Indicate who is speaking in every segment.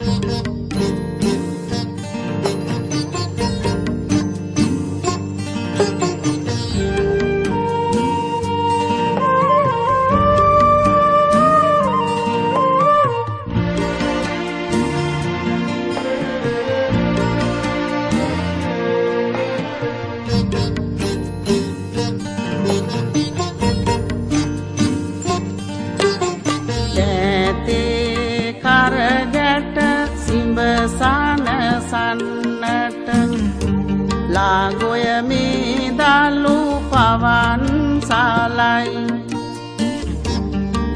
Speaker 1: you යාගොය මේ දල්ලු පවන් සාලයි.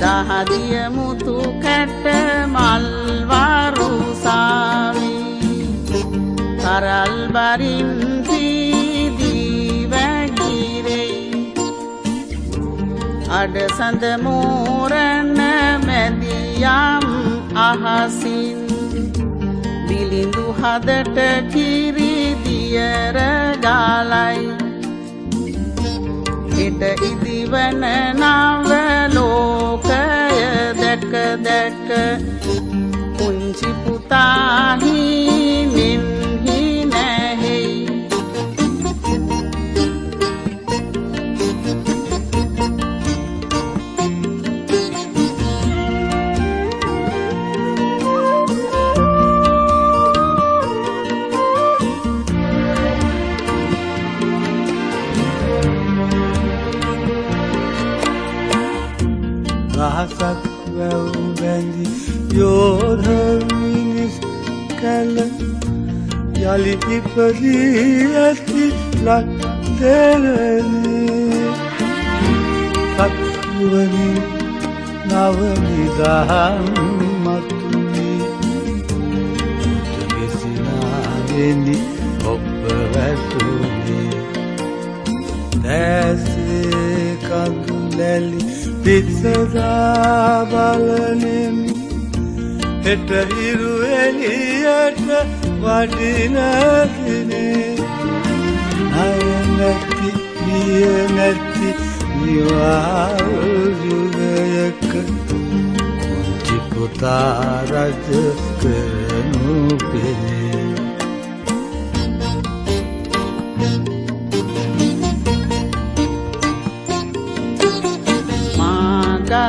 Speaker 1: දහදිය මුතු කැට මල්වරුසාවි කරල් බරින් සීදීවැගිරෙයි අඩ සඳ මෝරණ මැදියම් අහසින්. බිලිඳු හදට කිරිදියර එට ඉදිවන නව ලෝකය දැක දැක පුංචි පුතාහි මෙන්හි
Speaker 2: රහසක් වැව් බැඳි යෝධ මිනිස් කැල යළි ඉපදී ඇති ලක් දෙලනේ. සත්වනි නවනිදහම් මතුනි විසිනාවෙනි ඔබ වැටුනේ. දැසේ කඳු ලැලි පිත්සදා බලනෙමි. හෙට හිරු එලියට වඩිනදිනේ අය නැති පිය නැති නිවායුගයක කුංචි පුතා රජ කරනු පෙනේ.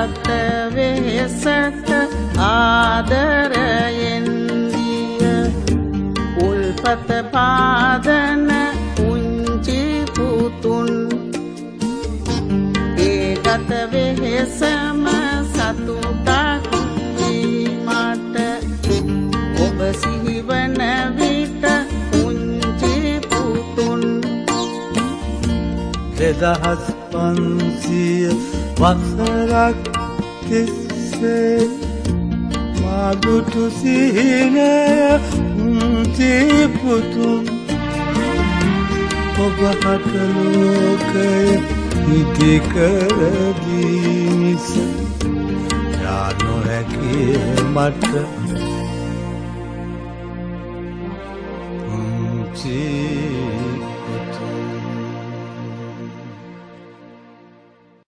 Speaker 1: මාගත වෙහෙසට ආදරයෙන්දිය උල්පත පාදන පුංචි පුතුන්. ඒගත වෙහෙසම සතුටක් වීමට ඔබ සිහිවන විට පුංචි පුතුන්.
Speaker 2: දෙදහස් පන්සිය වසරක් තිස්සේ මාදුටු සිහිනය උන්තිපුතුන් ඔබ හටලෝකය ඉතිකරදීනිස යානොහැකිය මට. උන්චී